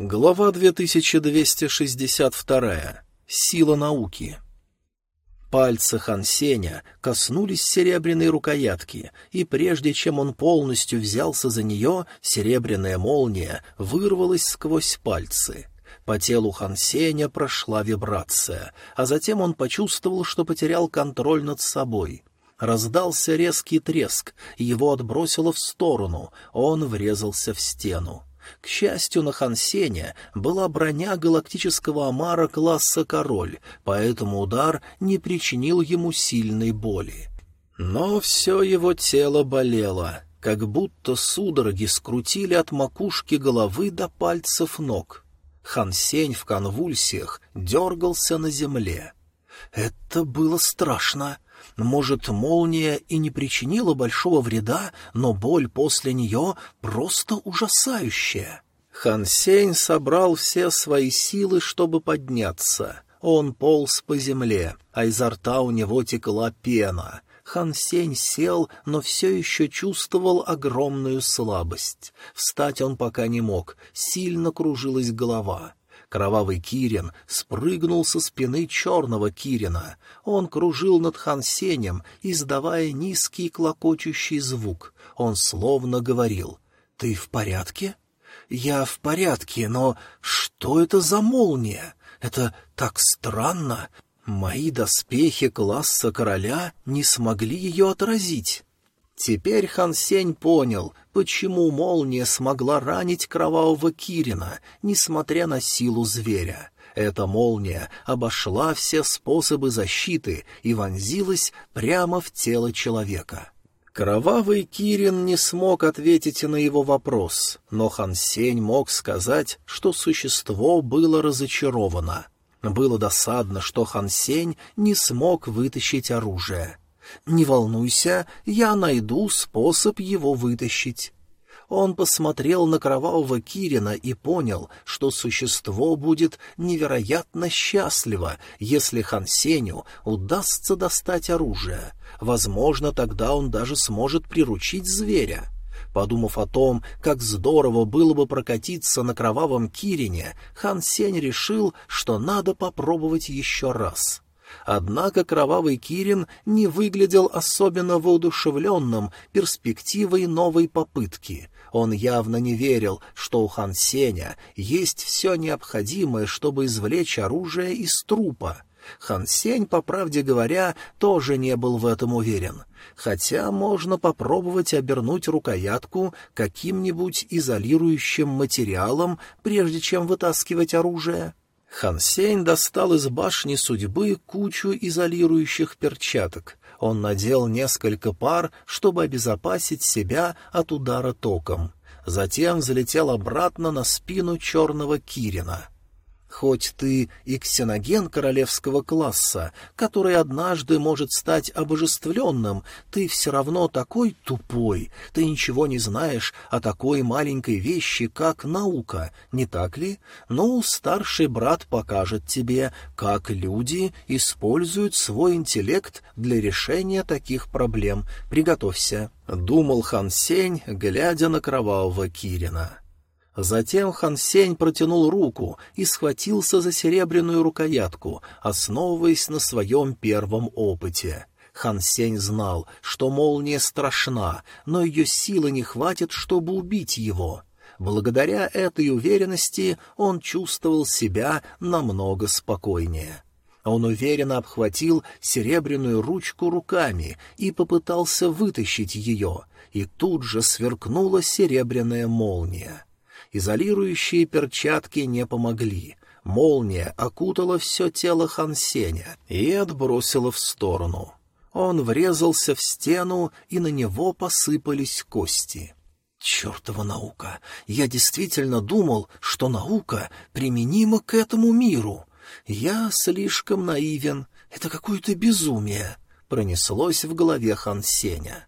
Глава 2262. Сила науки. Пальцы Хансеня коснулись серебряной рукоятки, и прежде чем он полностью взялся за нее, серебряная молния вырвалась сквозь пальцы. По телу Хансеня прошла вибрация, а затем он почувствовал, что потерял контроль над собой. Раздался резкий треск, его отбросило в сторону, он врезался в стену. К счастью, на Хансене была броня галактического омара класса «Король», поэтому удар не причинил ему сильной боли. Но все его тело болело, как будто судороги скрутили от макушки головы до пальцев ног. Хансень в конвульсиях дергался на земле. Это было страшно. Может, молния и не причинила большого вреда, но боль после нее просто ужасающая. Хан Сень собрал все свои силы, чтобы подняться. Он полз по земле, а изо рта у него текла пена. Хан Сень сел, но все еще чувствовал огромную слабость. Встать он пока не мог, сильно кружилась голова. Кровавый Кирин спрыгнул со спины черного Кирина. Он кружил над Хансенем, издавая низкий клокочущий звук. Он словно говорил «Ты в порядке?» «Я в порядке, но что это за молния? Это так странно. Мои доспехи класса короля не смогли ее отразить». Теперь Хан Сень понял, почему молния смогла ранить кровавого Кирина, несмотря на силу зверя. Эта молния обошла все способы защиты и вонзилась прямо в тело человека. Кровавый Кирин не смог ответить на его вопрос, но Хан Сень мог сказать, что существо было разочаровано. Было досадно, что Хан Сень не смог вытащить оружие. Не волнуйся, я найду способ его вытащить. Он посмотрел на кровавого Кирина и понял, что существо будет невероятно счастливо, если Хансеню удастся достать оружие. Возможно, тогда он даже сможет приручить зверя. Подумав о том, как здорово было бы прокатиться на кровавом Кирине, Хан Сень решил, что надо попробовать еще раз. Однако кровавый Кирин не выглядел особенно воодушевленным перспективой новой попытки. Он явно не верил, что у Хан Сеня есть все необходимое, чтобы извлечь оружие из трупа. Хан Сень, по правде говоря, тоже не был в этом уверен. Хотя можно попробовать обернуть рукоятку каким-нибудь изолирующим материалом, прежде чем вытаскивать оружие. Хансейн достал из башни судьбы кучу изолирующих перчаток. Он надел несколько пар, чтобы обезопасить себя от удара током. Затем залетел обратно на спину черного Кирина. Хоть ты и ксеноген королевского класса, который однажды может стать обожествленным, ты все равно такой тупой, ты ничего не знаешь о такой маленькой вещи, как наука, не так ли? Ну, старший брат покажет тебе, как люди используют свой интеллект для решения таких проблем. Приготовься, — думал Хан Сень, глядя на кровавого Кирина. Затем Хан Сень протянул руку и схватился за серебряную рукоятку, основываясь на своем первом опыте. Хан Сень знал, что молния страшна, но ее силы не хватит, чтобы убить его. Благодаря этой уверенности он чувствовал себя намного спокойнее. Он уверенно обхватил серебряную ручку руками и попытался вытащить ее, и тут же сверкнула серебряная молния. Изолирующие перчатки не помогли. Молния окутала все тело Хансеня и отбросила в сторону. Он врезался в стену, и на него посыпались кости. Чертова наука! Я действительно думал, что наука применима к этому миру. Я слишком наивен. Это какое-то безумие. Пронеслось в голове Хансеня.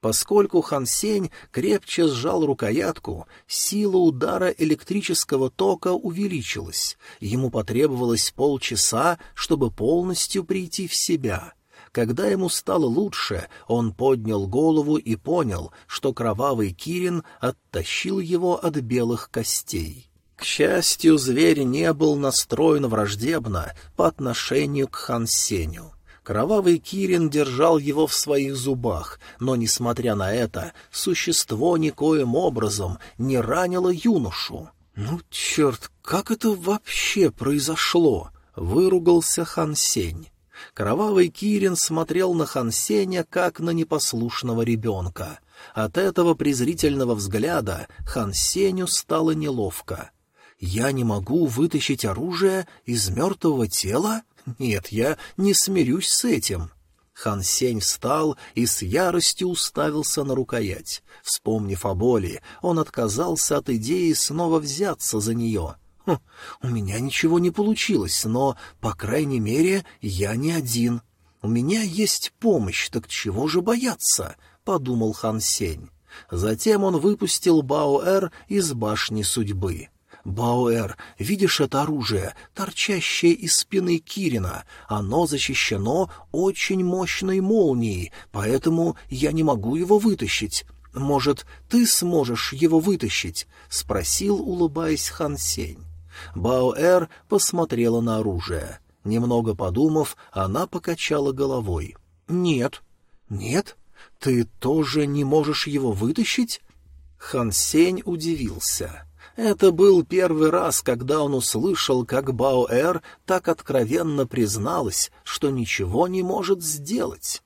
Поскольку Хан Сень крепче сжал рукоятку, сила удара электрического тока увеличилась. Ему потребовалось полчаса, чтобы полностью прийти в себя. Когда ему стало лучше, он поднял голову и понял, что кровавый Кирин оттащил его от белых костей. К счастью, зверь не был настроен враждебно по отношению к Хан Сеню. Кровавый Кирин держал его в своих зубах, но, несмотря на это, существо никоим образом не ранило юношу. «Ну, черт, как это вообще произошло?» — выругался Хан Сень. Кровавый Кирин смотрел на Хан Сеня, как на непослушного ребенка. От этого презрительного взгляда Хан Сеню стало неловко. «Я не могу вытащить оружие из мертвого тела? Нет, я не смирюсь с этим». Хан Сень встал и с яростью уставился на рукоять. Вспомнив о боли, он отказался от идеи снова взяться за нее. «Хм, у меня ничего не получилось, но, по крайней мере, я не один. У меня есть помощь, так чего же бояться?» — подумал Хан Сень. Затем он выпустил Баоэр из башни судьбы. «Бауэр, видишь это оружие, торчащее из спины Кирина? Оно защищено очень мощной молнией, поэтому я не могу его вытащить. Может, ты сможешь его вытащить?» — спросил, улыбаясь Хан Сень. Баоэр посмотрела на оружие. Немного подумав, она покачала головой. «Нет». «Нет? Ты тоже не можешь его вытащить?» Хан Сень удивился. Это был первый раз, когда он услышал, как Баоэр так откровенно призналась, что ничего не может сделать.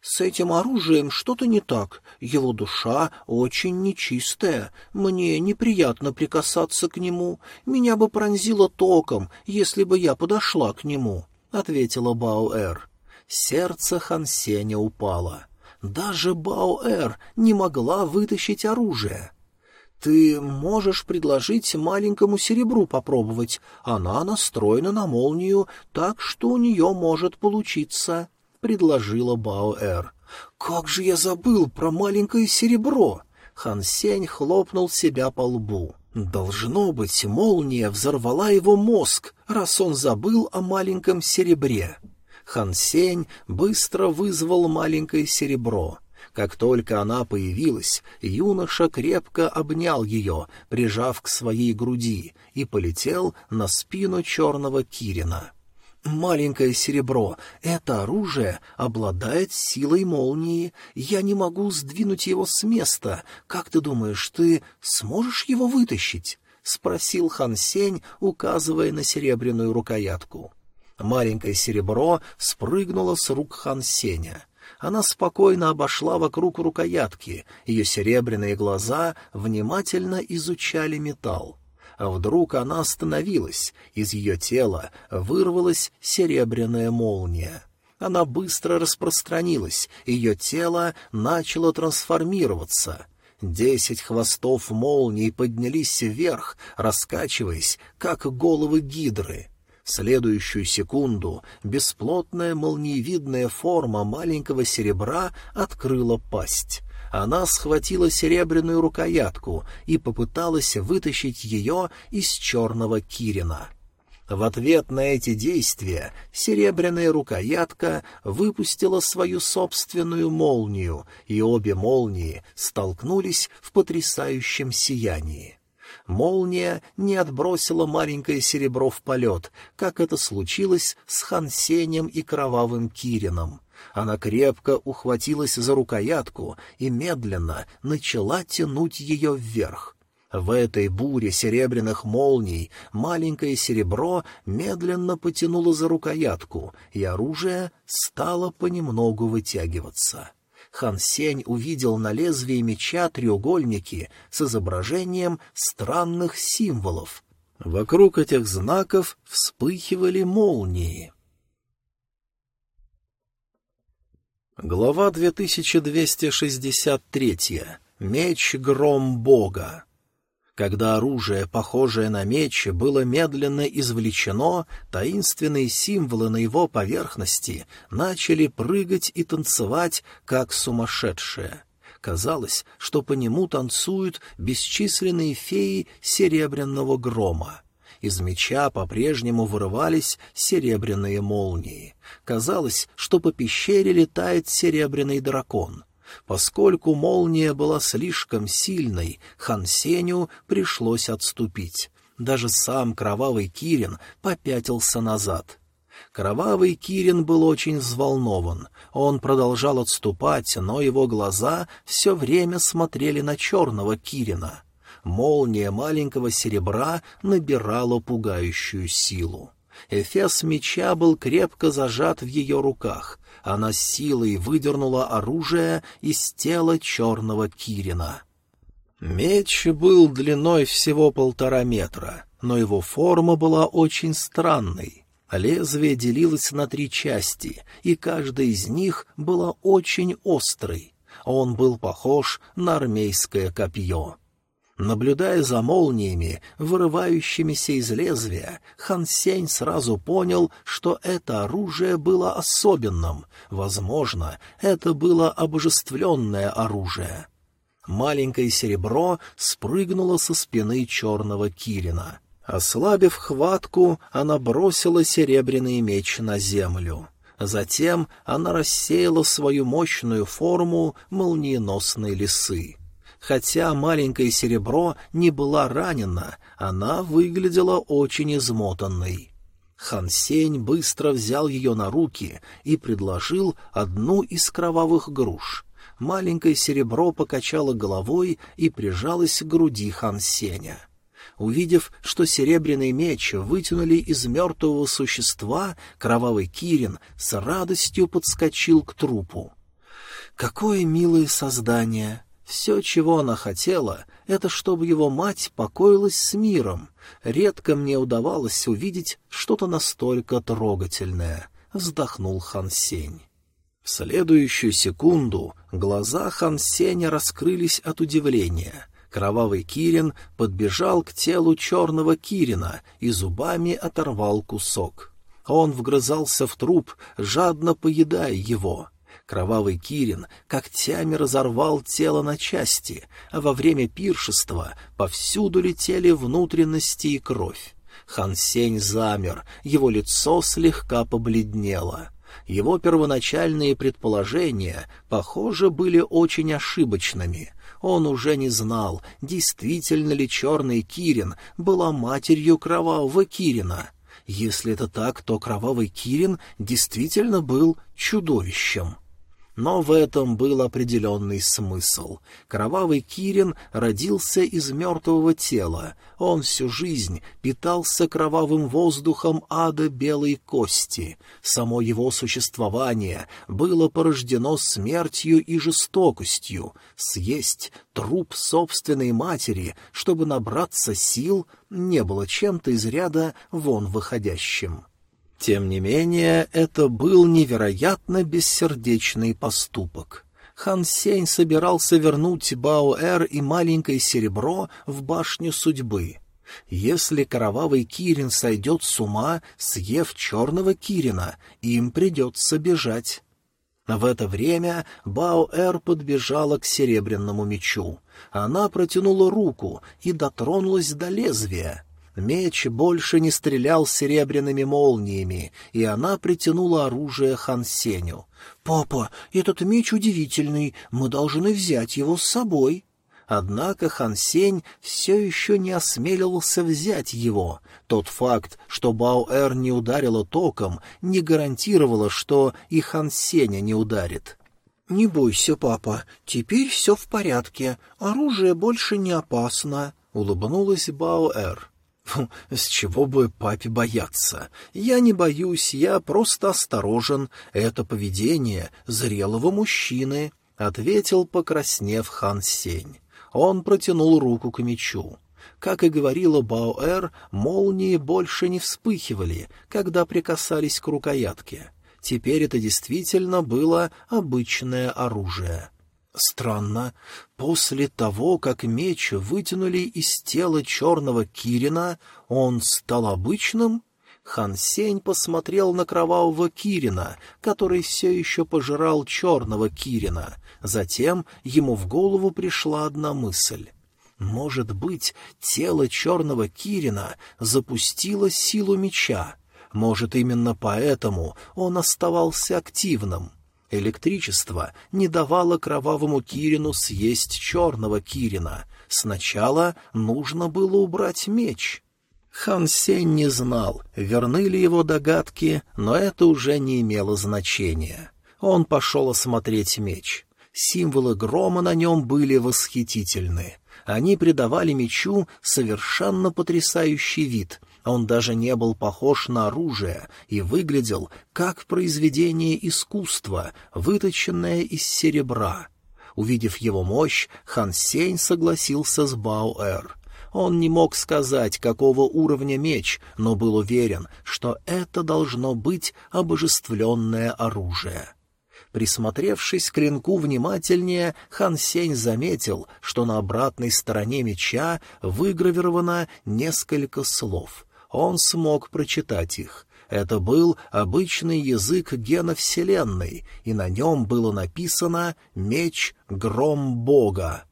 С этим оружием что-то не так. Его душа очень нечистая. Мне неприятно прикасаться к нему. Меня бы пронзило током, если бы я подошла к нему, — ответила Баоэр. Сердце Хансеня упало. Даже Баоэр не могла вытащить оружие. «Ты можешь предложить маленькому серебру попробовать. Она настроена на молнию, так что у нее может получиться», — предложила Баоэр. «Как же я забыл про маленькое серебро!» Хан Сень хлопнул себя по лбу. «Должно быть, молния взорвала его мозг, раз он забыл о маленьком серебре». Хан Сень быстро вызвал маленькое серебро. Как только она появилась, юноша крепко обнял ее, прижав к своей груди, и полетел на спину черного Кирина. «Маленькое серебро, это оружие обладает силой молнии. Я не могу сдвинуть его с места. Как ты думаешь, ты сможешь его вытащить?» — спросил Хан Сень, указывая на серебряную рукоятку. Маленькое серебро спрыгнуло с рук Хан Сеня. Она спокойно обошла вокруг рукоятки, ее серебряные глаза внимательно изучали металл. А вдруг она остановилась, из ее тела вырвалась серебряная молния. Она быстро распространилась, ее тело начало трансформироваться — Десять хвостов молний поднялись вверх, раскачиваясь, как головы гидры. Следующую секунду бесплотная молниевидная форма маленького серебра открыла пасть. Она схватила серебряную рукоятку и попыталась вытащить ее из черного кирина. В ответ на эти действия серебряная рукоятка выпустила свою собственную молнию, и обе молнии столкнулись в потрясающем сиянии. Молния не отбросила маленькое серебро в полет, как это случилось с Хансенем и Кровавым Кирином. Она крепко ухватилась за рукоятку и медленно начала тянуть ее вверх. В этой буре серебряных молний маленькое серебро медленно потянуло за рукоятку, и оружие стало понемногу вытягиваться. Хан Сень увидел на лезвии меча треугольники с изображением странных символов. Вокруг этих знаков вспыхивали молнии. Глава 2263. Меч Гром Бога. Когда оружие, похожее на меч, было медленно извлечено, таинственные символы на его поверхности начали прыгать и танцевать, как сумасшедшие. Казалось, что по нему танцуют бесчисленные феи серебряного грома. Из меча по-прежнему вырывались серебряные молнии. Казалось, что по пещере летает серебряный дракон — Поскольку молния была слишком сильной, Хан Сеню пришлось отступить. даже сам кровавый Кирин попятился назад. Кровавый Кирин был очень взволнован. Он продолжал отступать, но его глаза все время смотрели на черного Кирина. Молния маленького серебра набирала пугающую силу. Эфес меча был крепко зажат в ее руках. Она силой выдернула оружие из тела черного Кирина. Меч был длиной всего полтора метра, но его форма была очень странной. Лезвие делилось на три части, и каждая из них была очень острой. Он был похож на армейское копье. Наблюдая за молниями, вырывающимися из лезвия, Хан Сень сразу понял, что это оружие было особенным. Возможно, это было обожествленное оружие. Маленькое серебро спрыгнуло со спины черного Кирина. Ослабив хватку, она бросила серебряный меч на землю. Затем она рассеяла свою мощную форму молниеносной лисы. Хотя маленькое серебро не была ранена, она выглядела очень измотанной. Хан Сень быстро взял ее на руки и предложил одну из кровавых груш. Маленькое серебро покачало головой и прижалось к груди Хан Сеня. Увидев, что серебряный меч вытянули из мертвого существа, кровавый Кирин с радостью подскочил к трупу. «Какое милое создание!» Все, чего она хотела, это чтобы его мать покоилась с миром. Редко мне удавалось увидеть что-то настолько трогательное, — вздохнул Хан Сень. В следующую секунду глаза Хан Сеня раскрылись от удивления. Кровавый Кирин подбежал к телу черного Кирина и зубами оторвал кусок. Он вгрызался в труп, жадно поедая его. Кровавый Кирин когтями разорвал тело на части, а во время пиршества повсюду летели внутренности и кровь. Хан Сень замер, его лицо слегка побледнело. Его первоначальные предположения, похоже, были очень ошибочными. Он уже не знал, действительно ли черный Кирин была матерью кровавого Кирина. Если это так, то кровавый Кирин действительно был чудовищем. Но в этом был определенный смысл. Кровавый Кирин родился из мертвого тела. Он всю жизнь питался кровавым воздухом ада белой кости. Само его существование было порождено смертью и жестокостью. Съесть труп собственной матери, чтобы набраться сил, не было чем-то из ряда вон выходящим. Тем не менее, это был невероятно бессердечный поступок. Хан Сень собирался вернуть Баоэр и маленькое серебро в башню судьбы. Если кровавый Кирин сойдет с ума, съев черного Кирина, им придется бежать. В это время Баоэр подбежала к серебряному мечу. Она протянула руку и дотронулась до лезвия. Меч больше не стрелял серебряными молниями, и она притянула оружие Хансеню. «Папа, этот меч удивительный, мы должны взять его с собой». Однако Хан Сень все еще не осмеливался взять его. Тот факт, что Баоэр не ударила током, не гарантировало, что и Хан Сеня не ударит. «Не бойся, папа, теперь все в порядке, оружие больше не опасно», — улыбнулась Баоэр. «С чего бы папе бояться? Я не боюсь, я просто осторожен. Это поведение зрелого мужчины», — ответил, покраснев Хан Сень. Он протянул руку к мечу. Как и говорила Баоэр, молнии больше не вспыхивали, когда прикасались к рукоятке. Теперь это действительно было обычное оружие. Странно. После того, как меч вытянули из тела черного Кирина, он стал обычным? Хан Сень посмотрел на кровавого Кирина, который все еще пожирал черного Кирина. Затем ему в голову пришла одна мысль. Может быть, тело черного Кирина запустило силу меча. Может, именно поэтому он оставался активным. Электричество не давало кровавому Кирину съесть черного Кирина. Сначала нужно было убрать меч. Хан Сень не знал, верны ли его догадки, но это уже не имело значения. Он пошел осмотреть меч. Символы грома на нем были восхитительны. Они придавали мечу совершенно потрясающий вид. Он даже не был похож на оружие и выглядел как произведение искусства, выточенное из серебра. Увидев его мощь, Хан Сень согласился с Баоэр. Он не мог сказать, какого уровня меч, но был уверен, что это должно быть обожествленное оружие. Присмотревшись к клинку внимательнее, Хан Сень заметил, что на обратной стороне меча выгравировано несколько слов. Он смог прочитать их. Это был обычный язык гена Вселенной, и на нем было написано «Меч Гром Бога».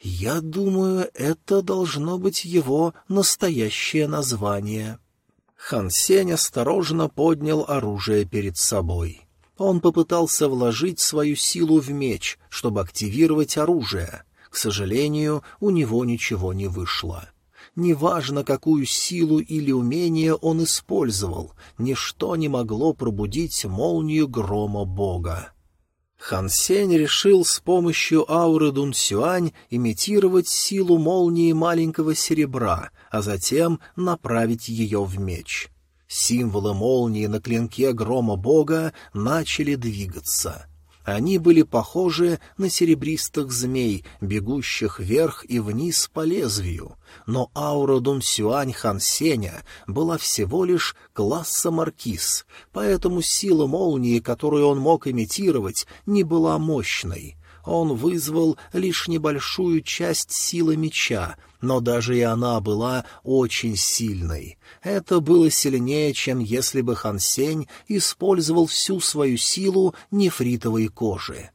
Я думаю, это должно быть его настоящее название. Хан Сень осторожно поднял оружие перед собой. Он попытался вложить свою силу в меч, чтобы активировать оружие. К сожалению, у него ничего не вышло. Неважно, какую силу или умение он использовал, ничто не могло пробудить молнию грома бога. Хан Сень решил с помощью ауры Дун Сюань имитировать силу молнии маленького серебра, а затем направить ее в меч. Символы молнии на клинке грома бога начали двигаться. Они были похожи на серебристых змей, бегущих вверх и вниз по лезвию, но аура Дун Сюань Хан Сеня была всего лишь класса маркиз, поэтому сила молнии, которую он мог имитировать, не была мощной. Он вызвал лишь небольшую часть силы меча, но даже и она была очень сильной. Это было сильнее, чем если бы Хан Сень использовал всю свою силу нефритовой кожи.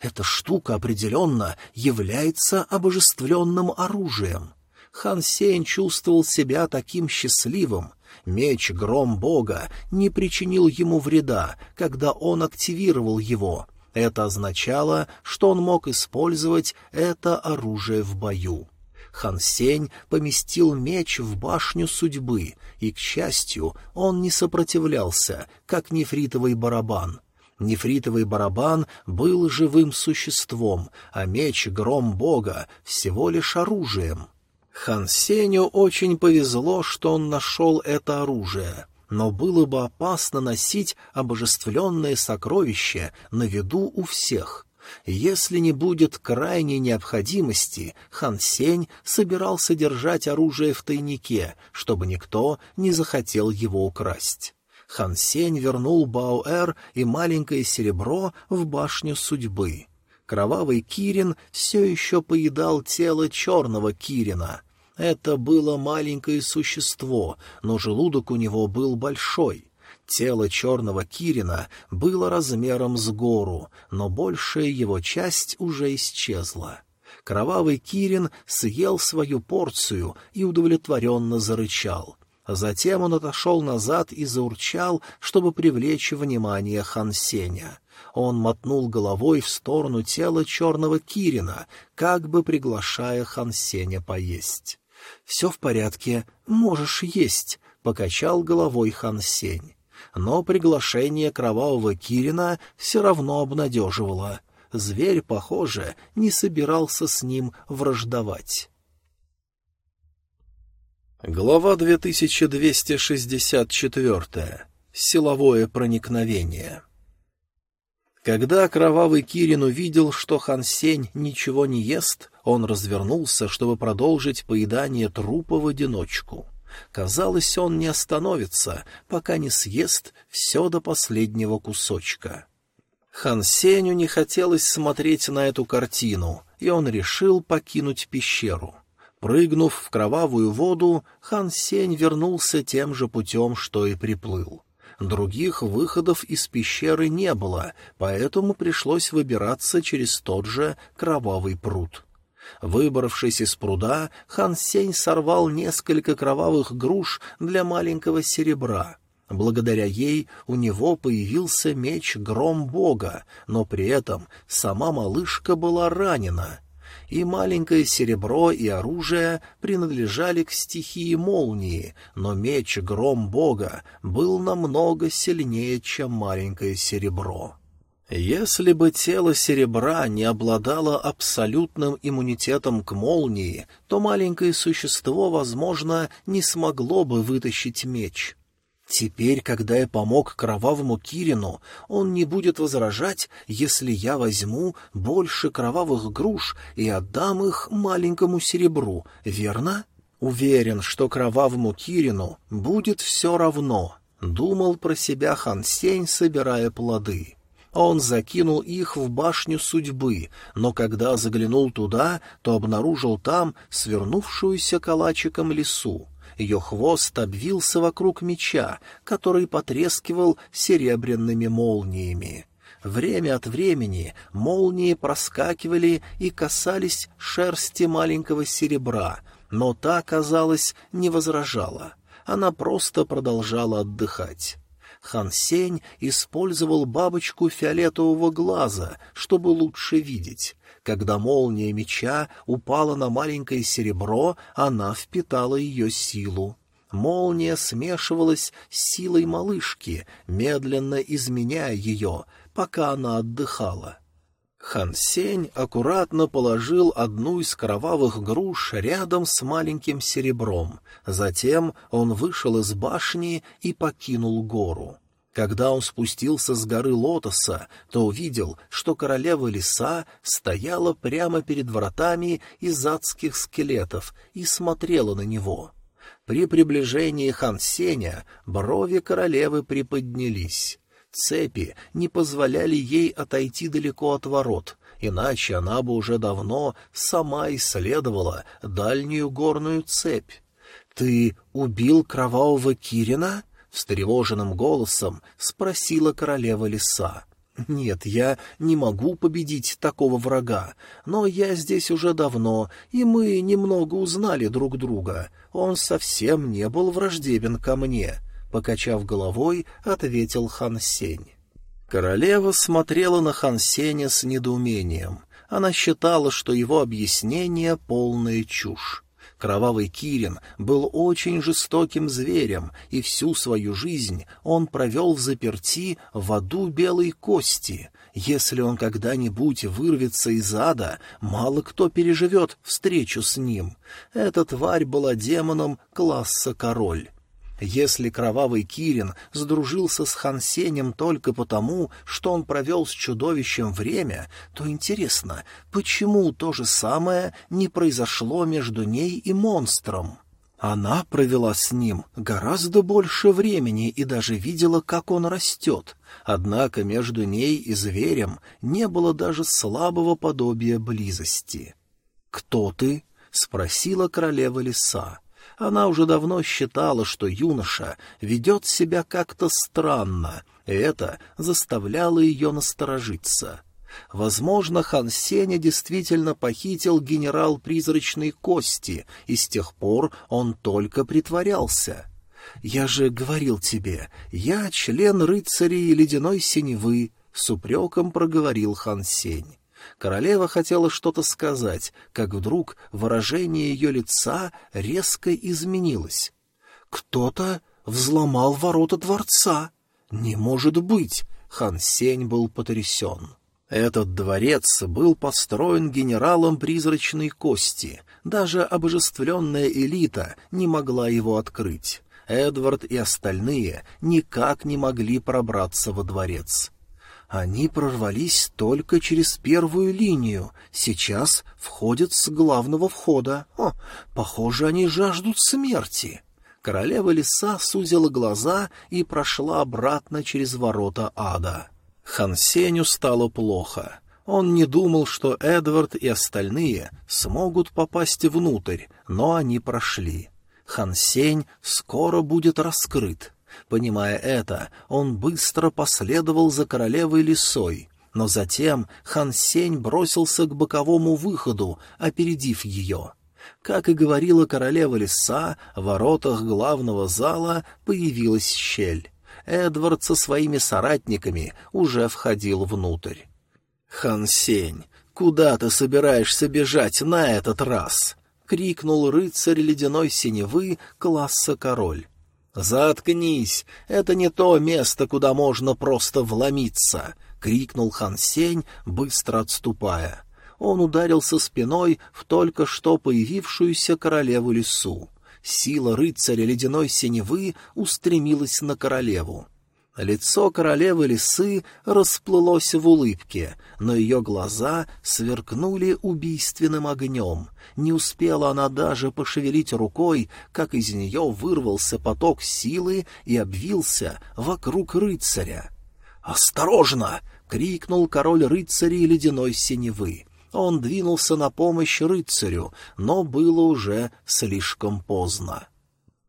Эта штука определенно является обожествленным оружием. Хан Сень чувствовал себя таким счастливым. Меч Гром Бога не причинил ему вреда, когда он активировал его. Это означало, что он мог использовать это оружие в бою. Хан Сень поместил меч в башню судьбы, и, к счастью, он не сопротивлялся, как нефритовый барабан. Нефритовый барабан был живым существом, а меч — гром бога, всего лишь оружием. Хан Сеню очень повезло, что он нашел это оружие, но было бы опасно носить обожествленное сокровище на виду у всех — если не будет крайней необходимости, Хан Сень собирался держать оружие в тайнике, чтобы никто не захотел его украсть. Хан Сень вернул Баоэр и маленькое серебро в башню судьбы. Кровавый Кирин все еще поедал тело черного Кирина. Это было маленькое существо, но желудок у него был большой. Тело черного Кирина было размером с гору, но большая его часть уже исчезла. Кровавый Кирин съел свою порцию и удовлетворенно зарычал. Затем он отошел назад и заурчал, чтобы привлечь внимание Хансеня. Он мотнул головой в сторону тела черного Кирина, как бы приглашая Хансеня поесть. — Все в порядке, можешь есть, — покачал головой Хансень но приглашение кровавого Кирина все равно обнадеживало. Зверь, похоже, не собирался с ним враждовать. Глава 2264. Силовое проникновение. Когда кровавый Кирин увидел, что Хан Сень ничего не ест, он развернулся, чтобы продолжить поедание трупа в одиночку. Казалось, он не остановится, пока не съест все до последнего кусочка. Хан Сеню не хотелось смотреть на эту картину, и он решил покинуть пещеру. Прыгнув в кровавую воду, Хан Сень вернулся тем же путем, что и приплыл. Других выходов из пещеры не было, поэтому пришлось выбираться через тот же кровавый пруд. Выбравшись из пруда, хан Сень сорвал несколько кровавых груш для маленького серебра. Благодаря ей у него появился меч Гром Бога, но при этом сама малышка была ранена. И маленькое серебро и оружие принадлежали к стихии молнии, но меч гром бога был намного сильнее, чем маленькое серебро. Если бы тело серебра не обладало абсолютным иммунитетом к молнии, то маленькое существо, возможно, не смогло бы вытащить меч. Теперь, когда я помог кровавому Кирину, он не будет возражать, если я возьму больше кровавых груш и отдам их маленькому серебру, верно? Уверен, что кровавому Кирину будет все равно, — думал про себя Хан Сень, собирая плоды. Он закинул их в башню судьбы, но когда заглянул туда, то обнаружил там свернувшуюся калачиком лису. Ее хвост обвился вокруг меча, который потрескивал серебряными молниями. Время от времени молнии проскакивали и касались шерсти маленького серебра, но та, казалось, не возражала. Она просто продолжала отдыхать. Хан Сень использовал бабочку фиолетового глаза, чтобы лучше видеть. Когда молния меча упала на маленькое серебро, она впитала ее силу. Молния смешивалась с силой малышки, медленно изменяя ее, пока она отдыхала. Хан Сень аккуратно положил одну из кровавых груш рядом с маленьким серебром. Затем он вышел из башни и покинул гору. Когда он спустился с горы Лотоса, то увидел, что королева леса стояла прямо перед вратами из адских скелетов и смотрела на него. При приближении Хан Сеня брови королевы приподнялись. Цепи не позволяли ей отойти далеко от ворот, иначе она бы уже давно сама исследовала дальнюю горную цепь. «Ты убил кровавого Кирина?» — встревоженным голосом спросила королева леса. «Нет, я не могу победить такого врага, но я здесь уже давно, и мы немного узнали друг друга. Он совсем не был враждебен ко мне», — покачав головой, ответил Хан Сень. Королева смотрела на Хан Сеня с недоумением. Она считала, что его объяснение — полная чушь. Кровавый Кирин был очень жестоким зверем, и всю свою жизнь он провел в заперти в аду белой кости. Если он когда-нибудь вырвется из ада, мало кто переживет встречу с ним. Эта тварь была демоном класса король. Если кровавый Кирин сдружился с Хансенем только потому, что он провел с чудовищем время, то интересно, почему то же самое не произошло между ней и монстром? Она провела с ним гораздо больше времени и даже видела, как он растет. Однако между ней и зверем не было даже слабого подобия близости. «Кто ты?» — спросила королева леса. Она уже давно считала, что юноша ведет себя как-то странно, и это заставляло ее насторожиться. Возможно, Хан Сеня действительно похитил генерал призрачной кости, и с тех пор он только притворялся. «Я же говорил тебе, я член рыцарей ледяной синевы», — с упреком проговорил Хан Сень. Королева хотела что-то сказать, как вдруг выражение ее лица резко изменилось. «Кто-то взломал ворота дворца. Не может быть!» Хан Сень был потрясен. Этот дворец был построен генералом призрачной кости. Даже обожествленная элита не могла его открыть. Эдвард и остальные никак не могли пробраться во дворец. Они прорвались только через первую линию, сейчас входят с главного входа. О, похоже, они жаждут смерти. Королева леса сузила глаза и прошла обратно через ворота ада. Хансеню стало плохо. Он не думал, что Эдвард и остальные смогут попасть внутрь, но они прошли. Хансень скоро будет раскрыт. Понимая это, он быстро последовал за королевой лисой, но затем Хан Сень бросился к боковому выходу, опередив ее. Как и говорила королева лиса, в воротах главного зала появилась щель. Эдвард со своими соратниками уже входил внутрь. Хан Сень, Куда ты собираешься бежать на этот раз?» — крикнул рыцарь ледяной синевы класса король. «Заткнись! Это не то место, куда можно просто вломиться!» — крикнул Хан Сень, быстро отступая. Он ударился спиной в только что появившуюся королеву лесу. Сила рыцаря ледяной синевы устремилась на королеву. Лицо королевы лисы расплылось в улыбке, но ее глаза сверкнули убийственным огнем. Не успела она даже пошевелить рукой, как из нее вырвался поток силы и обвился вокруг рыцаря. «Осторожно!» — крикнул король рыцарей ледяной синевы. Он двинулся на помощь рыцарю, но было уже слишком поздно.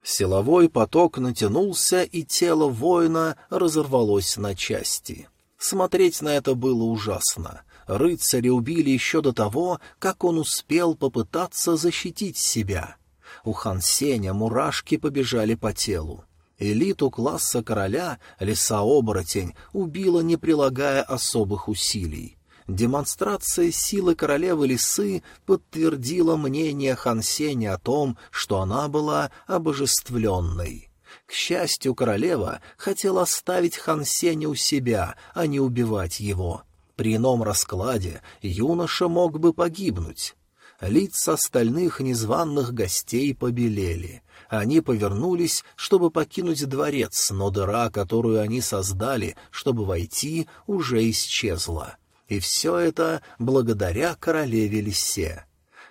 Силовой поток натянулся, и тело воина разорвалось на части. Смотреть на это было ужасно. Рыцаря убили еще до того, как он успел попытаться защитить себя. У Хансеня мурашки побежали по телу. Элиту класса короля, леса-оборотень, убила, не прилагая особых усилий. Демонстрация силы королевы лисы подтвердила мнение Хансеня о том, что она была обожествленной. К счастью, королева хотела оставить Хансеня у себя, а не убивать его. При ином раскладе юноша мог бы погибнуть. Лица остальных незваных гостей побелели. Они повернулись, чтобы покинуть дворец, но дыра, которую они создали, чтобы войти, уже исчезла. И все это благодаря королеве Лисе.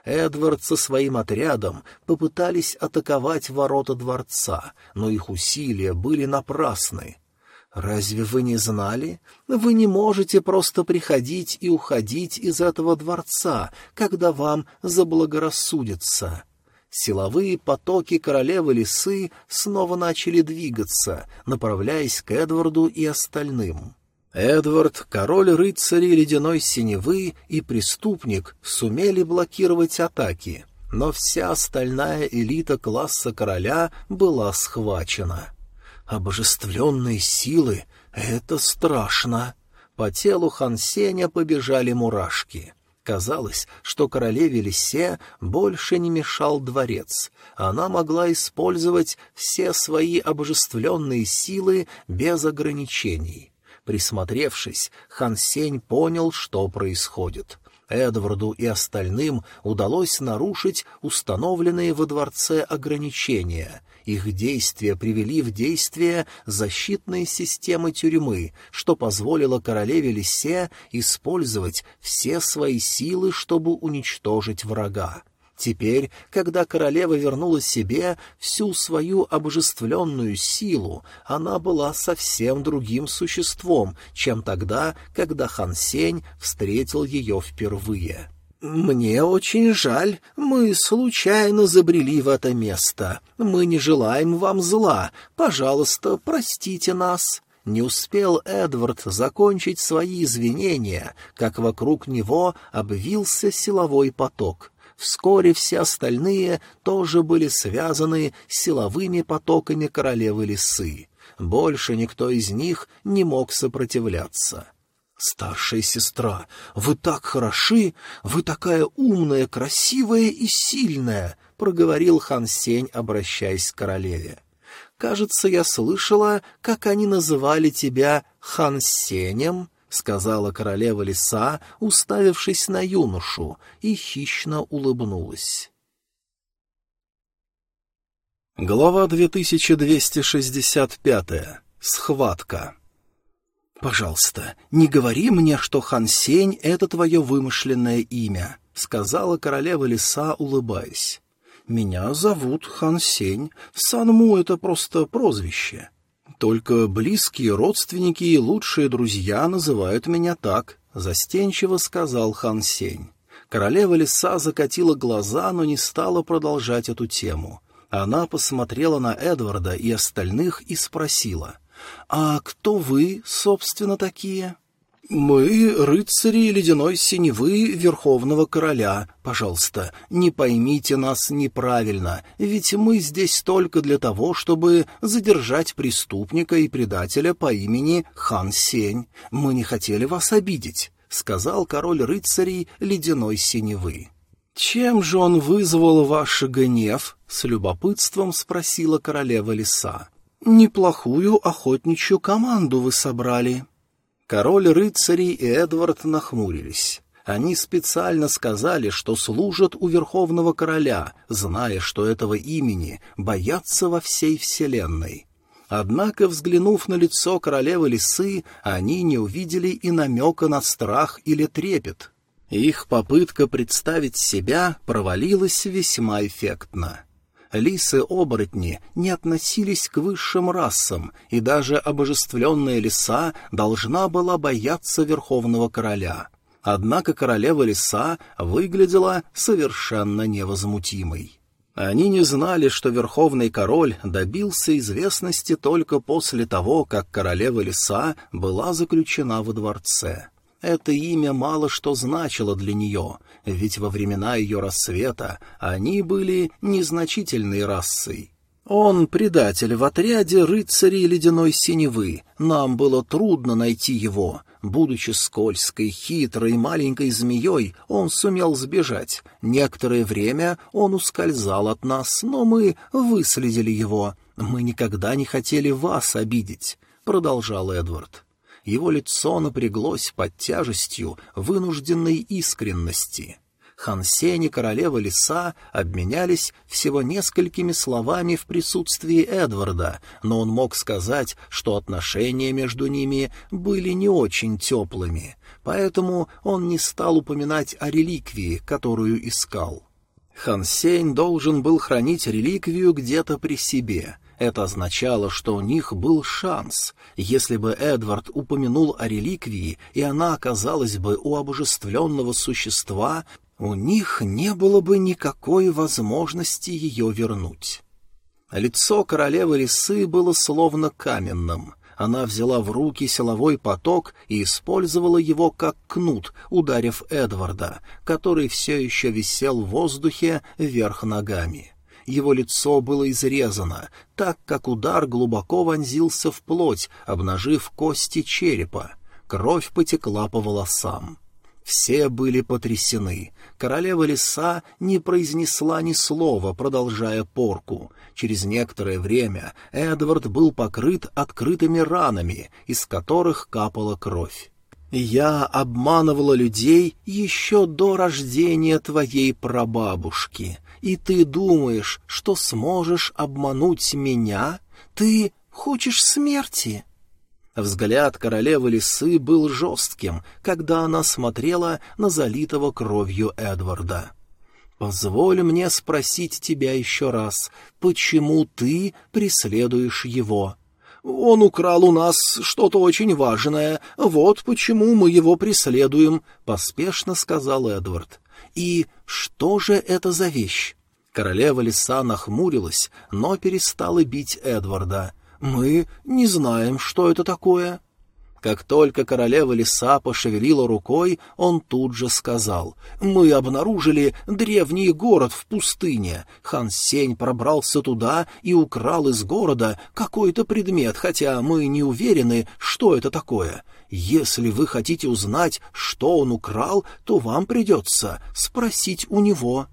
Эдвард со своим отрядом попытались атаковать ворота дворца, но их усилия были напрасны. «Разве вы не знали? Вы не можете просто приходить и уходить из этого дворца, когда вам заблагорассудится». Силовые потоки королевы лисы снова начали двигаться, направляясь к Эдварду и остальным. Эдвард, король рыцарей ледяной синевы и преступник сумели блокировать атаки, но вся остальная элита класса короля была схвачена. Обожествленные силы — это страшно. По телу Хансеня побежали мурашки. Казалось, что королеве Лисе больше не мешал дворец. Она могла использовать все свои обожествленные силы без ограничений. Присмотревшись, Хан Сень понял, что происходит. Эдварду и остальным удалось нарушить установленные во дворце ограничения. Их действия привели в действие защитные системы тюрьмы, что позволило королеве Лисе использовать все свои силы, чтобы уничтожить врага. Теперь, когда королева вернула себе всю свою обожествленную силу, она была совсем другим существом, чем тогда, когда Хан Сень встретил ее впервые. «Мне очень жаль, мы случайно забрели в это место. Мы не желаем вам зла. Пожалуйста, простите нас». Не успел Эдвард закончить свои извинения, как вокруг него обвился силовой поток. Вскоре все остальные тоже были связаны силовыми потоками королевы лисы. Больше никто из них не мог сопротивляться. «Старшая сестра, вы так хороши, вы такая умная, красивая и сильная», — проговорил Хан Сень, обращаясь к королеве. «Кажется, я слышала, как они называли тебя Хан Сенем», — сказала королева лиса, уставившись на юношу, и хищно улыбнулась. Глава 2265. Схватка. «Пожалуйста, не говори мне, что Хан Сень — это твое вымышленное имя», — сказала королева лиса, улыбаясь. «Меня зовут Хан Сень. Санму — это просто прозвище». Только близкие родственники и лучшие друзья называют меня так, — застенчиво сказал Хан Сень. Королева лиса закатила глаза, но не стала продолжать эту тему. Она посмотрела на Эдварда и остальных и спросила, «А кто вы, собственно, такие?» «Мы рыцари ледяной синевы Верховного Короля. Пожалуйста, не поймите нас неправильно, ведь мы здесь только для того, чтобы задержать преступника и предателя по имени Хан Сень. Мы не хотели вас обидеть», — сказал король рыцарей ледяной синевы. «Чем же он вызвал ваш гнев?» — с любопытством спросила королева лиса. «Неплохую охотничью команду вы собрали». Король рыцарей и Эдвард нахмурились. Они специально сказали, что служат у Верховного Короля, зная, что этого имени боятся во всей Вселенной. Однако, взглянув на лицо королевы лисы, они не увидели и намека на страх или трепет. Их попытка представить себя провалилась весьма эффектно. Лисы-оборотни не относились к высшим расам, и даже обожествленная лиса должна была бояться Верховного Короля — Однако королева лиса выглядела совершенно невозмутимой. Они не знали, что Верховный Король добился известности только после того, как королева лиса была заключена во дворце. Это имя мало что значило для нее, ведь во времена ее рассвета они были незначительной расой. Он предатель в отряде рыцарей ледяной синевы. Нам было трудно найти его. Будучи скользкой, хитрой, маленькой змеей, он сумел сбежать. Некоторое время он ускользал от нас, но мы выследили его. Мы никогда не хотели вас обидеть, — продолжал Эдвард. Его лицо напряглось под тяжестью вынужденной искренности. Хансень и королева лиса обменялись всего несколькими словами в присутствии Эдварда, но он мог сказать, что отношения между ними были не очень теплыми, поэтому он не стал упоминать о реликвии, которую искал. Хансень должен был хранить реликвию где-то при себе — это означало, что у них был шанс. Если бы Эдвард упомянул о реликвии, и она оказалась бы у обожествленного существа, у них не было бы никакой возможности ее вернуть. Лицо королевы лисы было словно каменным. Она взяла в руки силовой поток и использовала его как кнут, ударив Эдварда, который все еще висел в воздухе вверх ногами. Его лицо было изрезано, так как удар глубоко вонзился в плоть, обнажив кости черепа. Кровь потекла по волосам. Все были потрясены. Королева лиса не произнесла ни слова, продолжая порку. Через некоторое время Эдвард был покрыт открытыми ранами, из которых капала кровь. «Я обманывала людей еще до рождения твоей прабабушки, и ты думаешь, что сможешь обмануть меня? Ты хочешь смерти?» Взгляд королевы лисы был жестким, когда она смотрела на залитого кровью Эдварда. «Позволь мне спросить тебя еще раз, почему ты преследуешь его?» «Он украл у нас что-то очень важное, вот почему мы его преследуем», — поспешно сказал Эдвард. «И что же это за вещь?» Королева лиса нахмурилась, но перестала бить Эдварда. Мы не знаем, что это такое». Как только королева лиса пошевелила рукой, он тут же сказал, «Мы обнаружили древний город в пустыне. Хан Сень пробрался туда и украл из города какой-то предмет, хотя мы не уверены, что это такое. Если вы хотите узнать, что он украл, то вам придется спросить у него».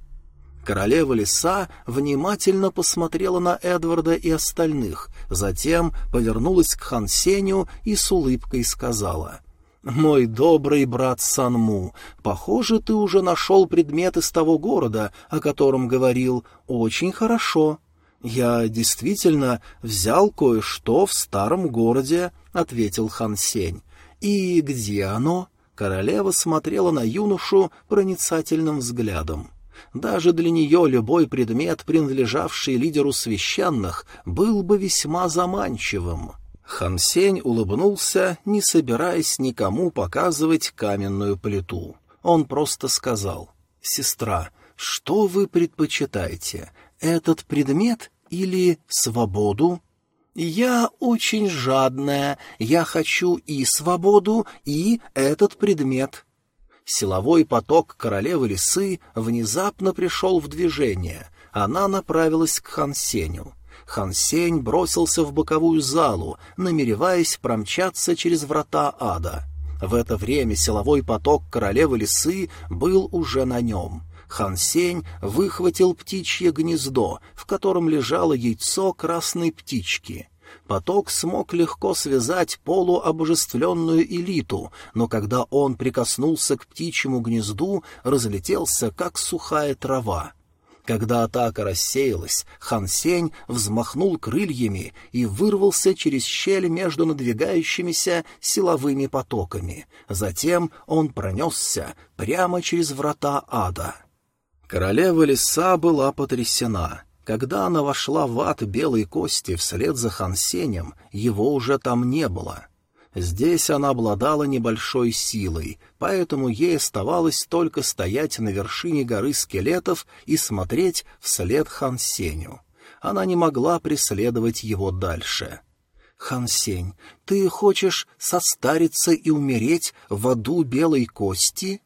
Королева лиса внимательно посмотрела на Эдварда и остальных, затем повернулась к Хансеню и с улыбкой сказала — «Мой добрый брат Санму, похоже, ты уже нашел предмет из того города, о котором говорил. Очень хорошо». «Я действительно взял кое-что в старом городе», — ответил Хан Сень. «И где оно?» Королева смотрела на юношу проницательным взглядом. Даже для нее любой предмет, принадлежавший лидеру священных, был бы весьма заманчивым. Хансень улыбнулся, не собираясь никому показывать каменную плиту. Он просто сказал, «Сестра, что вы предпочитаете, этот предмет или свободу?» «Я очень жадная, я хочу и свободу, и этот предмет», Силовой поток королевы лисы внезапно пришел в движение. Она направилась к Хансеню. Хансень бросился в боковую залу, намереваясь промчаться через врата ада. В это время силовой поток королевы лисы был уже на нем. Хан Сень выхватил птичье гнездо, в котором лежало яйцо красной птички. Поток смог легко связать полуобожествленную элиту, но когда он прикоснулся к птичьему гнезду, разлетелся, как сухая трава. Когда атака рассеялась, Хан Сень взмахнул крыльями и вырвался через щель между надвигающимися силовыми потоками. Затем он пронесся прямо через врата ада. Королева леса была потрясена. Когда она вошла в ад белой кости вслед за Хансенем, его уже там не было. Здесь она обладала небольшой силой, поэтому ей оставалось только стоять на вершине горы скелетов и смотреть вслед Хансеню. Она не могла преследовать его дальше. «Хансень, ты хочешь состариться и умереть в аду белой кости?»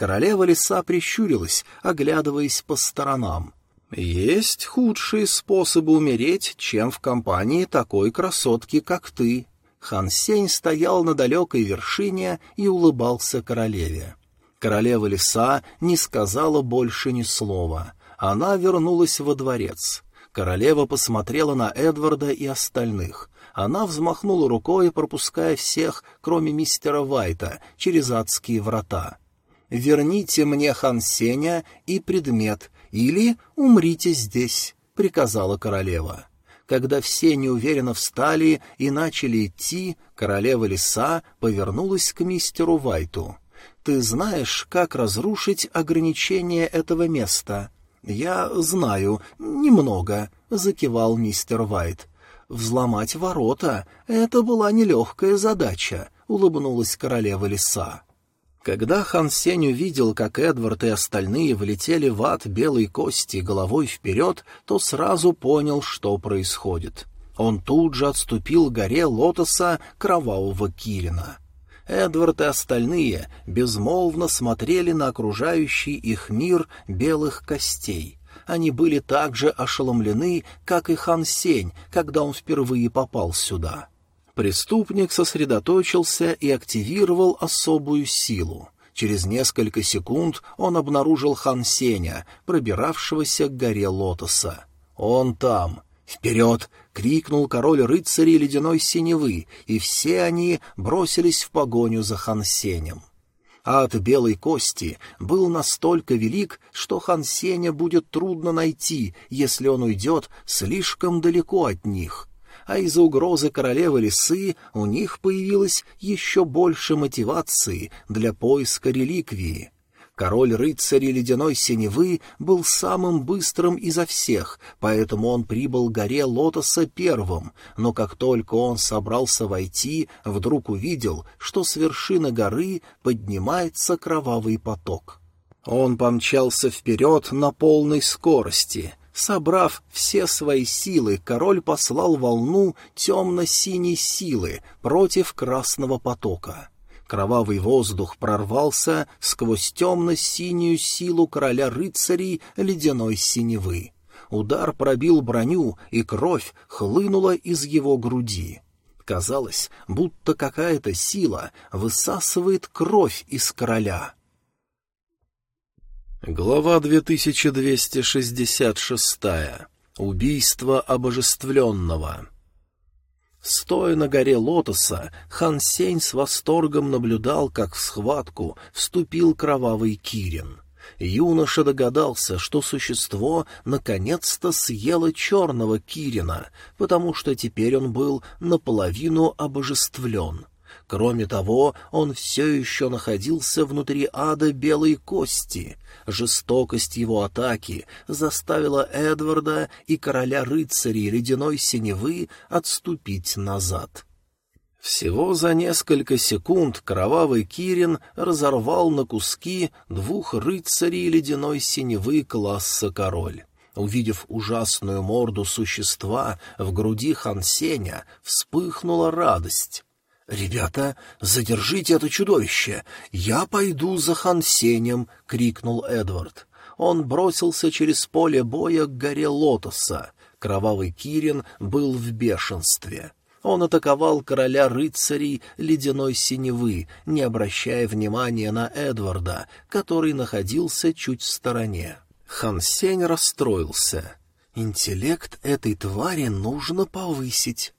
Королева леса прищурилась, оглядываясь по сторонам — «Есть худшие способы умереть, чем в компании такой красотки, как ты». Хан Сень стоял на далекой вершине и улыбался королеве. Королева леса не сказала больше ни слова. Она вернулась во дворец. Королева посмотрела на Эдварда и остальных. Она взмахнула рукой, пропуская всех, кроме мистера Вайта, через адские врата. «Верните мне Хан Сеня и предмет, или умрите здесь», — приказала королева. Когда все неуверенно встали и начали идти, королева леса повернулась к мистеру Вайту. «Ты знаешь, как разрушить ограничения этого места?» «Я знаю, немного», — закивал мистер Вайт. «Взломать ворота — это была нелегкая задача», — улыбнулась королева леса. Когда Хан Сень увидел, как Эдвард и остальные влетели в ад белой кости головой вперед, то сразу понял, что происходит. Он тут же отступил горе лотоса кровавого Кирина. Эдвард и остальные безмолвно смотрели на окружающий их мир белых костей. Они были так же ошеломлены, как и Хан Сень, когда он впервые попал сюда. Преступник сосредоточился и активировал особую силу. Через несколько секунд он обнаружил Хан Сеня, пробиравшегося к горе Лотоса. «Он там!» «Вперед!» — крикнул король рыцарей ледяной синевы, и все они бросились в погоню за Хан Сенем. Ад белой кости был настолько велик, что Хан Сеня будет трудно найти, если он уйдет слишком далеко от них а из-за угрозы королевы лисы у них появилось еще больше мотивации для поиска реликвии. Король рыцарей ледяной синевы был самым быстрым изо всех, поэтому он прибыл к горе Лотоса первым, но как только он собрался войти, вдруг увидел, что с вершины горы поднимается кровавый поток. Он помчался вперед на полной скорости — Собрав все свои силы, король послал волну темно-синей силы против красного потока. Кровавый воздух прорвался сквозь темно-синюю силу короля рыцарей ледяной синевы. Удар пробил броню, и кровь хлынула из его груди. Казалось, будто какая-то сила высасывает кровь из короля. Глава 2266. Убийство обожествленного. Стоя на горе Лотоса, Хан Сень с восторгом наблюдал, как в схватку вступил кровавый Кирин. Юноша догадался, что существо наконец-то съело черного Кирина, потому что теперь он был наполовину обожествлен. Кроме того, он все еще находился внутри ада белой кости. Жестокость его атаки заставила Эдварда и короля рыцарей ледяной синевы отступить назад. Всего за несколько секунд кровавый Кирин разорвал на куски двух рыцарей ледяной синевы класса король. Увидев ужасную морду существа в груди Хансеня, вспыхнула радость. «Ребята, задержите это чудовище! Я пойду за Хансенем!» — крикнул Эдвард. Он бросился через поле боя к горе Лотоса. Кровавый Кирин был в бешенстве. Он атаковал короля рыцарей ледяной синевы, не обращая внимания на Эдварда, который находился чуть в стороне. Хан Сень расстроился. Интеллект этой твари нужно повысить.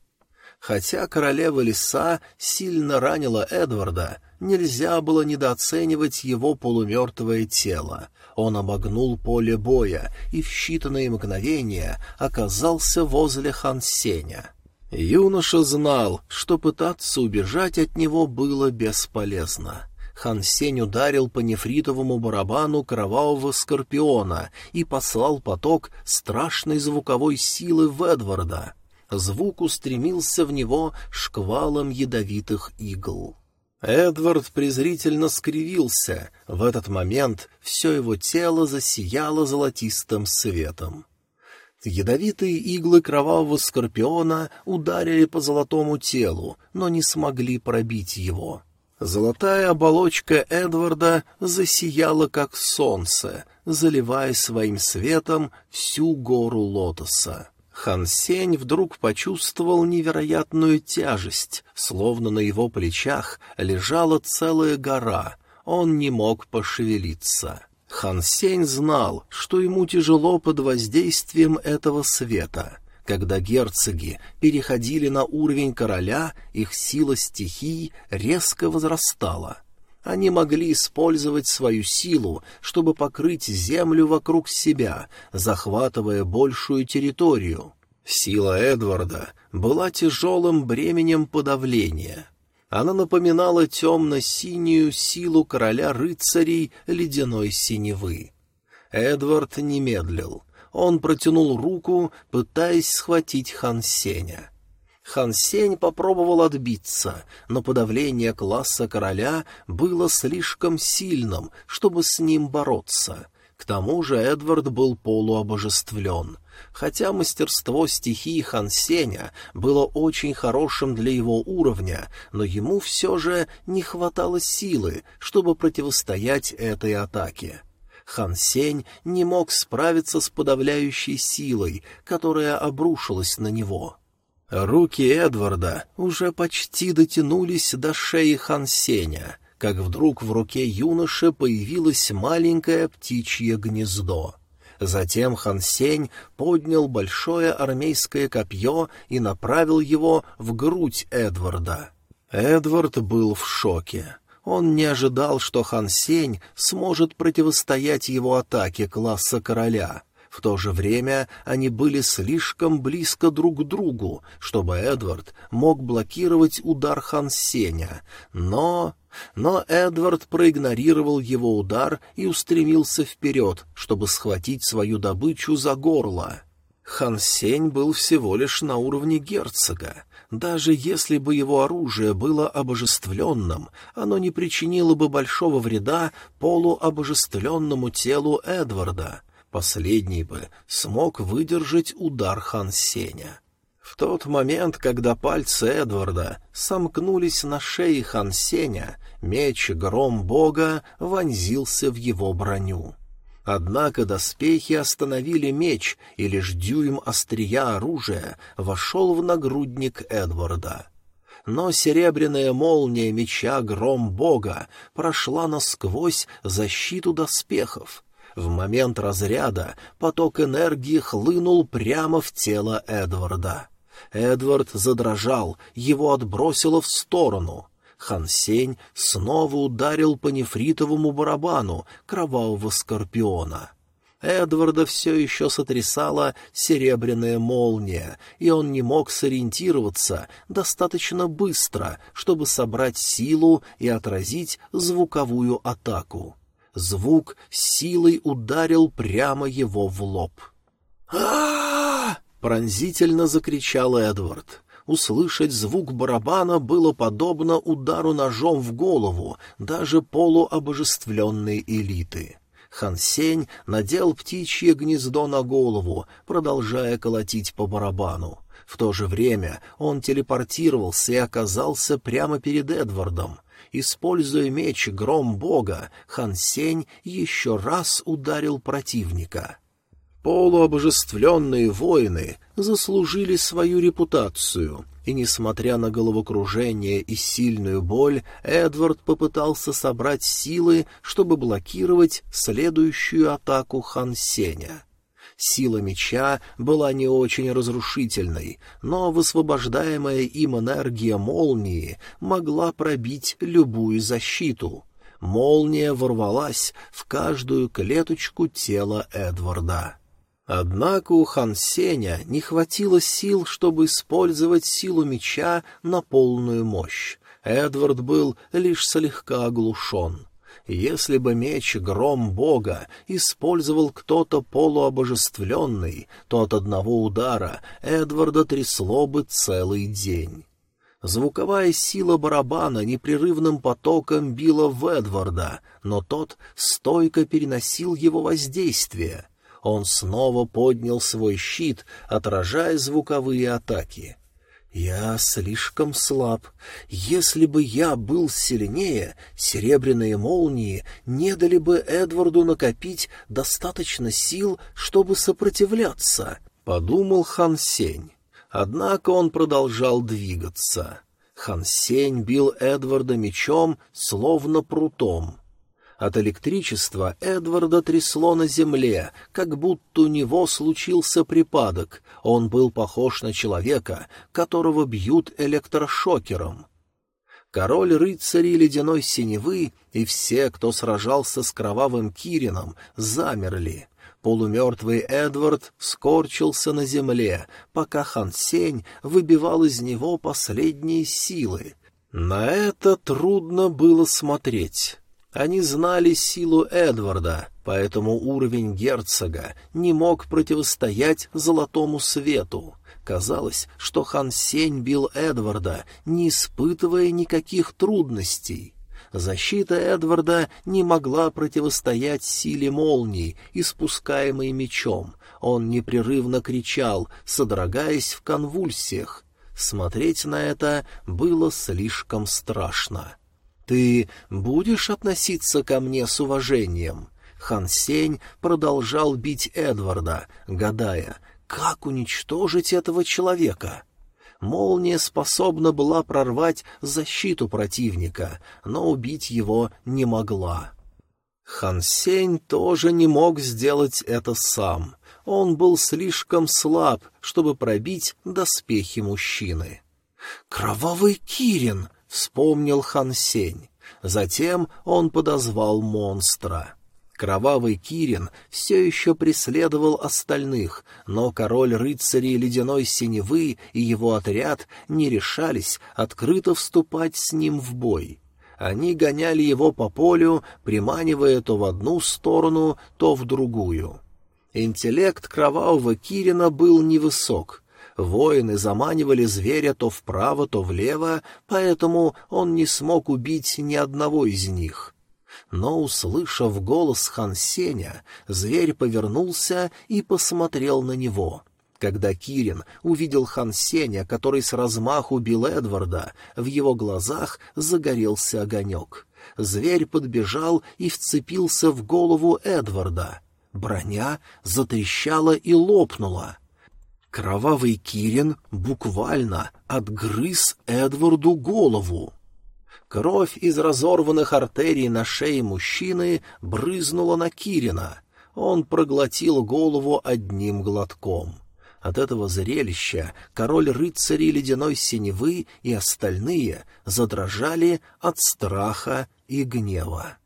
Хотя королева леса сильно ранила Эдварда, нельзя было недооценивать его полумертвое тело. Он обогнул поле боя и в считанные мгновения оказался возле Хансеня. Юноша знал, что пытаться убежать от него было бесполезно. Хан Сень ударил по нефритовому барабану кровавого скорпиона и послал поток страшной звуковой силы в Эдварда. Звук устремился в него шквалом ядовитых игл. Эдвард презрительно скривился. В этот момент все его тело засияло золотистым светом. Ядовитые иглы кровавого скорпиона ударили по золотому телу, но не смогли пробить его. Золотая оболочка Эдварда засияла, как солнце, заливая своим светом всю гору лотоса. Хан Сень вдруг почувствовал невероятную тяжесть, словно на его плечах лежала целая гора. Он не мог пошевелиться. Хан Сень знал, что ему тяжело под воздействием этого света. Когда герцоги переходили на уровень короля, их сила стихий резко возрастала — они могли использовать свою силу, чтобы покрыть землю вокруг себя, захватывая большую территорию. Сила Эдварда была тяжелым бременем подавления. Она напоминала темно-синюю силу короля рыцарей ледяной синевы. Эдвард не медлил. Он протянул руку, пытаясь схватить Хан Сеня. Хан Сень попробовал отбиться, но подавление класса короля было слишком сильным, чтобы с ним бороться. К тому же Эдвард был полуобожествлен. Хотя мастерство стихии Хан Сеня было очень хорошим для его уровня, но ему все же не хватало силы, чтобы противостоять этой атаке. Хан Сень не мог справиться с подавляющей силой, которая обрушилась на него. Руки Эдварда уже почти дотянулись до шеи Хансеня, как вдруг в руке юноши появилось маленькое птичье гнездо. Затем Хансень поднял большое армейское копье и направил его в грудь Эдварда. Эдвард был в шоке. Он не ожидал, что Хансень сможет противостоять его атаке класса короля — в то же время они были слишком близко друг к другу, чтобы Эдвард мог блокировать удар Хан Сеня. Но... Но Эдвард проигнорировал его удар и устремился вперед, чтобы схватить свою добычу за горло. Хан Сень был всего лишь на уровне герцога. Даже если бы его оружие было обожествленным, оно не причинило бы большого вреда полуобожествленному телу Эдварда. Последний бы смог выдержать удар Хан Сеня. В тот момент, когда пальцы Эдварда сомкнулись на шее Хан Сеня, меч Гром Бога вонзился в его броню. Однако доспехи остановили меч, и лишь дюйм острия оружия вошел в нагрудник Эдварда. Но серебряная молния меча Гром Бога прошла насквозь защиту доспехов — в момент разряда поток энергии хлынул прямо в тело Эдварда. Эдвард задрожал, его отбросило в сторону. Хансень снова ударил по нефритовому барабану кровавого скорпиона. Эдварда все еще сотрясала серебряная молния, и он не мог сориентироваться достаточно быстро, чтобы собрать силу и отразить звуковую атаку. Звук силой ударил прямо его в лоб. а пронзительно закричал Эдвард. Услышать звук барабана было подобно удару ножом в голову даже полуобожествленной элиты. Хансень надел птичье гнездо на голову, продолжая колотить по барабану. В то же время он телепортировался и оказался прямо перед Эдвардом. Используя меч «Гром Бога», Хан Сень еще раз ударил противника. Полуобожествленные воины заслужили свою репутацию, и, несмотря на головокружение и сильную боль, Эдвард попытался собрать силы, чтобы блокировать следующую атаку Хан Сеня. Сила меча была не очень разрушительной, но высвобождаемая им энергия молнии могла пробить любую защиту. Молния ворвалась в каждую клеточку тела Эдварда. Однако у Хан Сеня не хватило сил, чтобы использовать силу меча на полную мощь. Эдвард был лишь слегка оглушен. Если бы меч Гром Бога использовал кто-то полуобожествленный, то от одного удара Эдварда трясло бы целый день. Звуковая сила барабана непрерывным потоком била в Эдварда, но тот стойко переносил его воздействие — он снова поднял свой щит, отражая звуковые атаки. «Я слишком слаб. Если бы я был сильнее, серебряные молнии не дали бы Эдварду накопить достаточно сил, чтобы сопротивляться», — подумал Хан Сень. Однако он продолжал двигаться. Хан Сень бил Эдварда мечом, словно прутом. От электричества Эдварда трясло на земле, как будто у него случился припадок. Он был похож на человека, которого бьют электрошокером. Король рыцарей ледяной синевы и все, кто сражался с кровавым Кирином, замерли. Полумертвый Эдвард скорчился на земле, пока Хансень выбивал из него последние силы. На это трудно было смотреть. Они знали силу Эдварда, поэтому уровень герцога не мог противостоять золотому свету. Казалось, что Хан Сень бил Эдварда, не испытывая никаких трудностей. Защита Эдварда не могла противостоять силе молний, испускаемой мечом. Он непрерывно кричал, содрогаясь в конвульсиях. Смотреть на это было слишком страшно. «Ты будешь относиться ко мне с уважением?» Хан Сень продолжал бить Эдварда, гадая, как уничтожить этого человека. Молния способна была прорвать защиту противника, но убить его не могла. Хан Сень тоже не мог сделать это сам. Он был слишком слаб, чтобы пробить доспехи мужчины. «Кровавый Кирин!» Вспомнил Хан Сень. Затем он подозвал монстра. Кровавый Кирин все еще преследовал остальных, но король рыцарей ледяной синевы и его отряд не решались открыто вступать с ним в бой. Они гоняли его по полю, приманивая то в одну сторону, то в другую. Интеллект кровавого Кирина был невысок, Воины заманивали зверя то вправо, то влево, поэтому он не смог убить ни одного из них. Но, услышав голос Хансеня, зверь повернулся и посмотрел на него. Когда Кирин увидел Хансеня, который с размаху бил Эдварда, в его глазах загорелся огонек. Зверь подбежал и вцепился в голову Эдварда. Броня затрещала и лопнула. Кровавый Кирин буквально отгрыз Эдварду голову. Кровь из разорванных артерий на шее мужчины брызнула на Кирина. Он проглотил голову одним глотком. От этого зрелища король рыцарей ледяной синевы и остальные задрожали от страха и гнева.